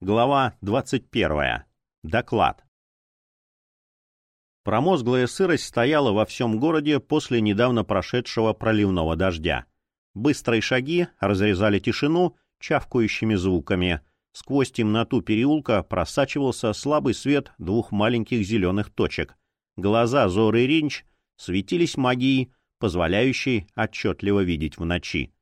Глава 21. Доклад. Промозглая сырость стояла во всем городе после недавно прошедшего проливного дождя. Быстрые шаги разрезали тишину чавкающими звуками. Сквозь темноту переулка просачивался слабый свет двух маленьких зеленых точек. Глаза Зоры Ринч светились магией, позволяющей отчетливо видеть в ночи.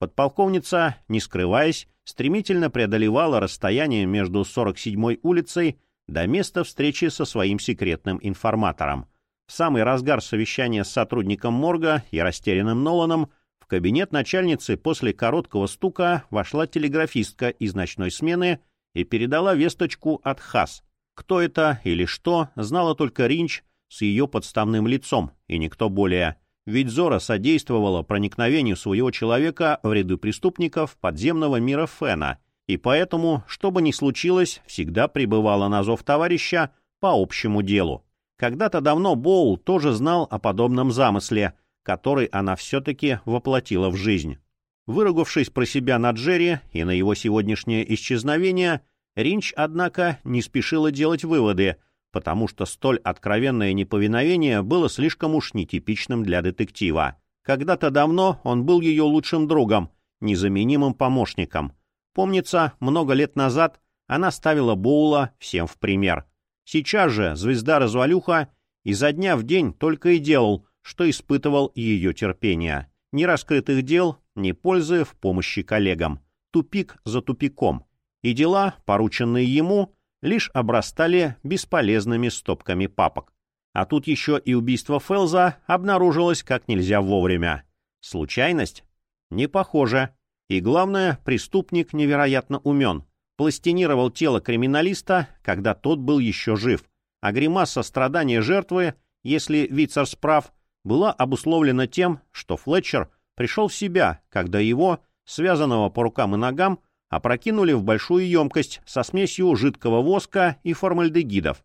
Подполковница, не скрываясь, стремительно преодолевала расстояние между 47-й улицей до места встречи со своим секретным информатором. В самый разгар совещания с сотрудником морга и растерянным Ноланом в кабинет начальницы после короткого стука вошла телеграфистка из ночной смены и передала весточку от ХАС. Кто это или что, знала только Ринч с ее подставным лицом, и никто более ведь Зора содействовала проникновению своего человека в ряды преступников подземного мира Фена, и поэтому, что бы ни случилось, всегда пребывала на зов товарища по общему делу. Когда-то давно Боул тоже знал о подобном замысле, который она все-таки воплотила в жизнь. Выругавшись про себя на Джерри и на его сегодняшнее исчезновение, Ринч, однако, не спешила делать выводы — потому что столь откровенное неповиновение было слишком уж нетипичным для детектива. Когда-то давно он был ее лучшим другом, незаменимым помощником. Помнится, много лет назад она ставила Боула всем в пример. Сейчас же звезда-развалюха изо дня в день только и делал, что испытывал ее терпение. Ни раскрытых дел, ни пользы в помощи коллегам. Тупик за тупиком. И дела, порученные ему, лишь обрастали бесполезными стопками папок. А тут еще и убийство Фелза обнаружилось как нельзя вовремя. Случайность? Не похоже. И главное, преступник невероятно умен. Пластинировал тело криминалиста, когда тот был еще жив. А гримаса страдания жертвы, если Вицер справ, была обусловлена тем, что Флетчер пришел в себя, когда его, связанного по рукам и ногам, опрокинули в большую емкость со смесью жидкого воска и формальдегидов.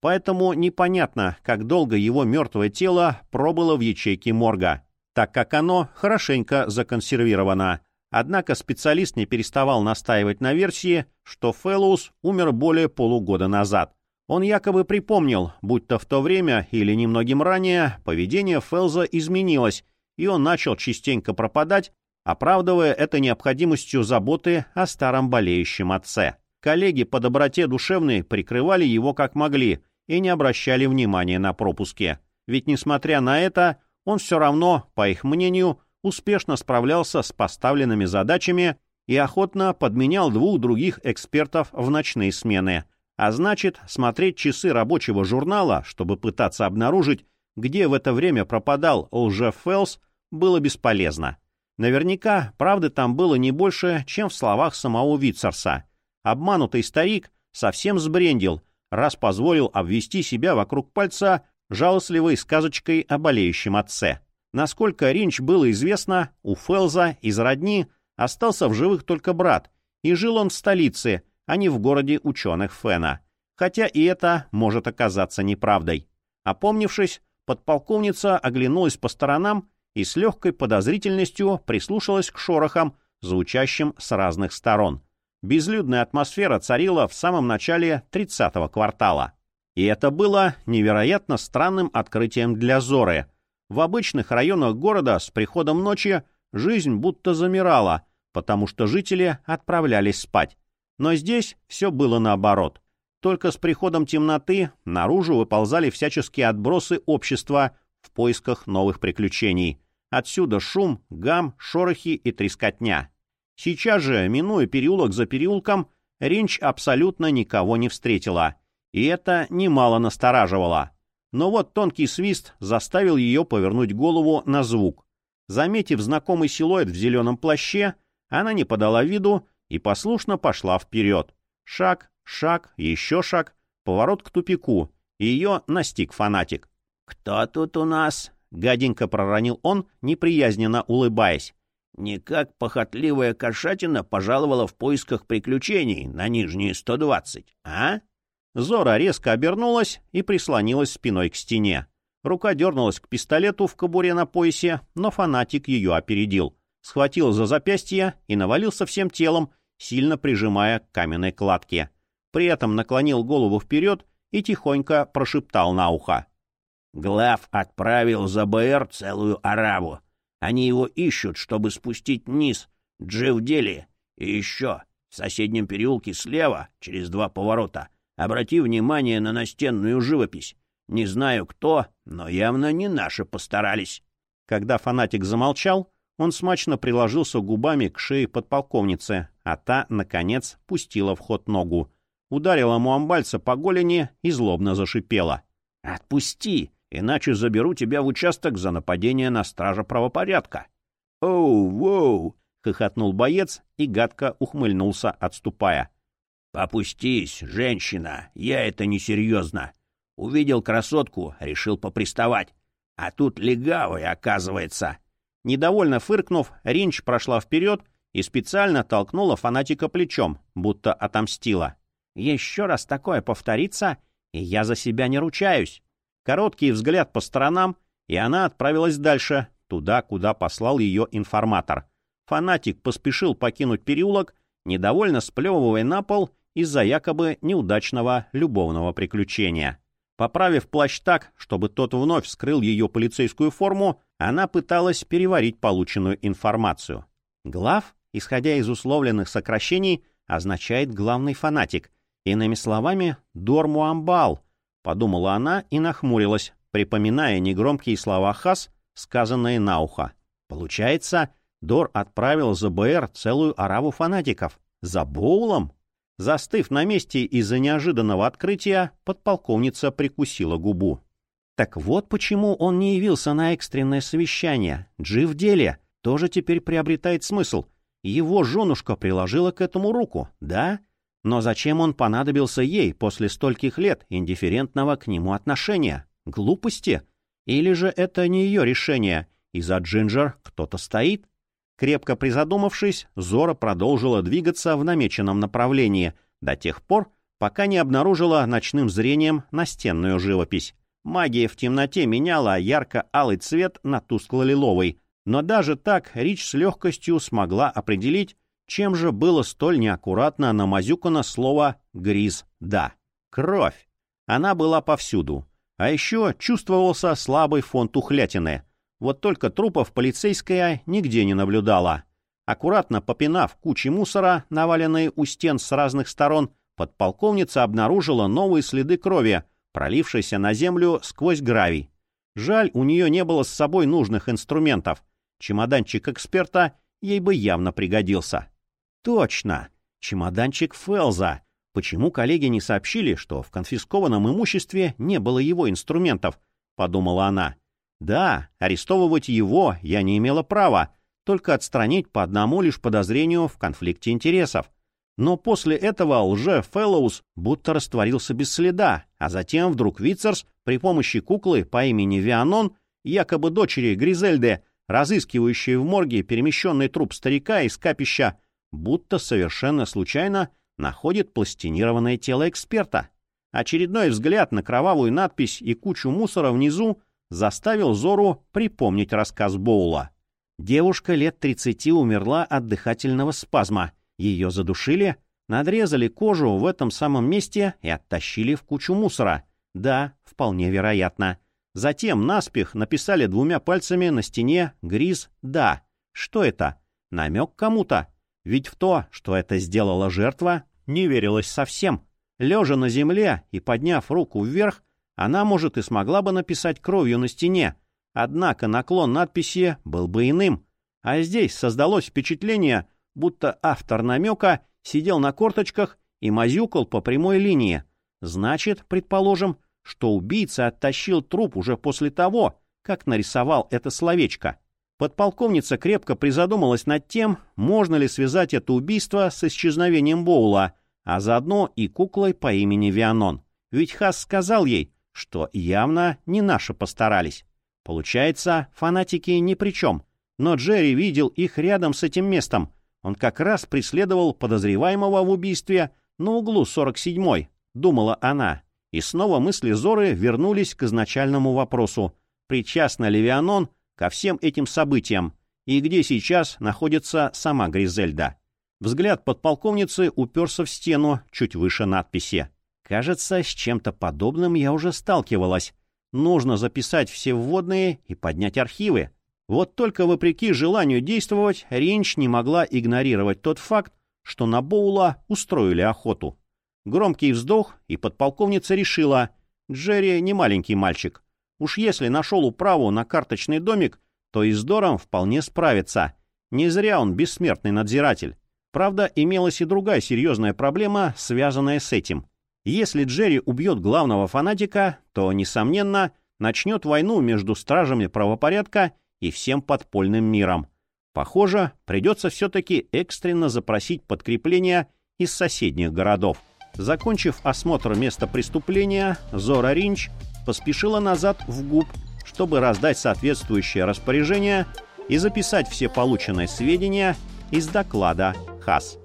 Поэтому непонятно, как долго его мертвое тело пробыло в ячейке морга, так как оно хорошенько законсервировано. Однако специалист не переставал настаивать на версии, что Фэллоус умер более полугода назад. Он якобы припомнил, будь то в то время или немногим ранее, поведение Фелза изменилось, и он начал частенько пропадать оправдывая это необходимостью заботы о старом болеющем отце. Коллеги по доброте душевной прикрывали его как могли и не обращали внимания на пропуски. Ведь, несмотря на это, он все равно, по их мнению, успешно справлялся с поставленными задачами и охотно подменял двух других экспертов в ночные смены. А значит, смотреть часы рабочего журнала, чтобы пытаться обнаружить, где в это время пропадал лжев Фелс, было бесполезно. Наверняка правды там было не больше, чем в словах самого Витцерса. Обманутый старик совсем сбрендил, раз позволил обвести себя вокруг пальца жалостливой сказочкой о болеющем отце. Насколько Ринч было известно, у Фелза из родни остался в живых только брат, и жил он в столице, а не в городе ученых Фена. Хотя и это может оказаться неправдой. Опомнившись, подполковница оглянулась по сторонам и с легкой подозрительностью прислушалась к шорохам, звучащим с разных сторон. Безлюдная атмосфера царила в самом начале 30-го квартала. И это было невероятно странным открытием для Зоры. В обычных районах города с приходом ночи жизнь будто замирала, потому что жители отправлялись спать. Но здесь все было наоборот. Только с приходом темноты наружу выползали всяческие отбросы общества в поисках новых приключений. Отсюда шум, гам, шорохи и трескотня. Сейчас же, минуя переулок за переулком, Ринч абсолютно никого не встретила. И это немало настораживало. Но вот тонкий свист заставил ее повернуть голову на звук. Заметив знакомый силуэт в зеленом плаще, она не подала виду и послушно пошла вперед. Шаг, шаг, еще шаг, поворот к тупику. Ее настиг фанатик. «Кто тут у нас?» Гаденько проронил он, неприязненно улыбаясь. Никак похотливая кошатина пожаловала в поисках приключений на нижние сто двадцать, а? Зора резко обернулась и прислонилась спиной к стене. Рука дернулась к пистолету в кобуре на поясе, но фанатик ее опередил. Схватил за запястье и навалился всем телом, сильно прижимая к каменной кладке. При этом наклонил голову вперед и тихонько прошептал на ухо. Глав отправил за БР целую араву. Они его ищут, чтобы спустить вниз, Дживдели. И еще, в соседнем переулке слева, через два поворота, обрати внимание на настенную живопись. Не знаю кто, но явно не наши постарались. Когда фанатик замолчал, он смачно приложился губами к шее подполковницы, а та, наконец, пустила в ход ногу. Ударила муамбальца по голени и злобно зашипела. «Отпусти, иначе заберу тебя в участок за нападение на стража правопорядка». «Оу, воу!» — хохотнул боец и гадко ухмыльнулся, отступая. «Попустись, женщина, я это несерьезно. Увидел красотку, решил поприставать. А тут легавый, оказывается». Недовольно фыркнув, Ринч прошла вперед и специально толкнула фанатика плечом, будто отомстила. «Еще раз такое повторится, и я за себя не ручаюсь». Короткий взгляд по сторонам, и она отправилась дальше, туда, куда послал ее информатор. Фанатик поспешил покинуть переулок, недовольно сплевывая на пол из-за якобы неудачного любовного приключения. Поправив плащ так, чтобы тот вновь скрыл ее полицейскую форму, она пыталась переварить полученную информацию. Глав, исходя из условленных сокращений, означает «главный фанатик». Иными словами, Дормуамбал, подумала она и нахмурилась, припоминая негромкие слова Хас, сказанные на ухо. Получается, Дор отправил за БР целую ораву фанатиков. За Боулом? Застыв на месте из-за неожиданного открытия, подполковница прикусила губу. Так вот почему он не явился на экстренное совещание. Джи в деле тоже теперь приобретает смысл. Его женушка приложила к этому руку, да? Но зачем он понадобился ей после стольких лет индифферентного к нему отношения? Глупости? Или же это не ее решение, и за Джинджер кто-то стоит? Крепко призадумавшись, Зора продолжила двигаться в намеченном направлении до тех пор, пока не обнаружила ночным зрением настенную живопись. Магия в темноте меняла ярко-алый цвет на тускло-лиловый, но даже так Рич с легкостью смогла определить, чем же было столь неаккуратно намазюкано слово «гриз да». Кровь. Она была повсюду. А еще чувствовался слабый фон тухлятины — вот только трупов полицейская нигде не наблюдала. Аккуратно попинав кучи мусора, наваленные у стен с разных сторон, подполковница обнаружила новые следы крови, пролившейся на землю сквозь гравий. Жаль, у нее не было с собой нужных инструментов. Чемоданчик эксперта ей бы явно пригодился. Точно! Чемоданчик Фелза. Почему коллеги не сообщили, что в конфискованном имуществе не было его инструментов? Подумала она. Да, арестовывать его я не имела права, только отстранить по одному лишь подозрению в конфликте интересов. Но после этого лже-фэллоус будто растворился без следа, а затем вдруг Вицерс при помощи куклы по имени Вианон, якобы дочери Гризельды, разыскивающей в морге перемещенный труп старика из капища, будто совершенно случайно находит пластинированное тело эксперта. Очередной взгляд на кровавую надпись и кучу мусора внизу заставил Зору припомнить рассказ Боула. Девушка лет 30 умерла от дыхательного спазма. Ее задушили, надрезали кожу в этом самом месте и оттащили в кучу мусора. Да, вполне вероятно. Затем наспех написали двумя пальцами на стене «Гриз, да». Что это? Намек кому-то? Ведь в то, что это сделала жертва, не верилось совсем. Лежа на земле и подняв руку вверх, она, может, и смогла бы написать кровью на стене, однако наклон надписи был бы иным. А здесь создалось впечатление, будто автор намека сидел на корточках и мазюкал по прямой линии. Значит, предположим, что убийца оттащил труп уже после того, как нарисовал это словечко. Подполковница крепко призадумалась над тем, можно ли связать это убийство с исчезновением Боула, а заодно и куклой по имени Вианон. Ведь Хас сказал ей, что явно не наши постарались. Получается, фанатики ни при чем. Но Джерри видел их рядом с этим местом. Он как раз преследовал подозреваемого в убийстве на углу 47-й, думала она. И снова мысли Зоры вернулись к изначальному вопросу. Причастна ли Вианон ко всем этим событиям? И где сейчас находится сама Гризельда? Взгляд подполковницы уперся в стену, чуть выше надписи. Кажется, с чем-то подобным я уже сталкивалась. Нужно записать все вводные и поднять архивы. Вот только вопреки желанию действовать, Ринч не могла игнорировать тот факт, что на Боула устроили охоту. Громкий вздох, и подполковница решила, Джерри не маленький мальчик. Уж если нашел управу на карточный домик, то и с Дором вполне справится. Не зря он бессмертный надзиратель. Правда, имелась и другая серьезная проблема, связанная с этим. Если Джерри убьет главного фанатика, то, несомненно, начнет войну между стражами правопорядка и всем подпольным миром. Похоже, придется все-таки экстренно запросить подкрепление из соседних городов. Закончив осмотр места преступления, Зора Ринч поспешила назад в ГУП, чтобы раздать соответствующее распоряжение и записать все полученные сведения из доклада ХАС.